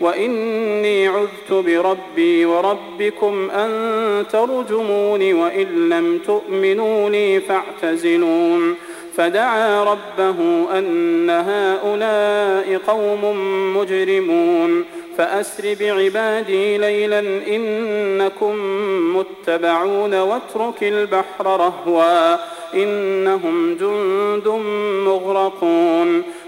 وإني عذت بربي وربكم أن ترجمون وإن لم تؤمنوا لي فاعتزلون. فدعا ربه أن هؤلاء قوم مجرمون. فأسر بعبادي ليلا إنكم متبعون واترك البحر رهوا إنهم جند مغرقون.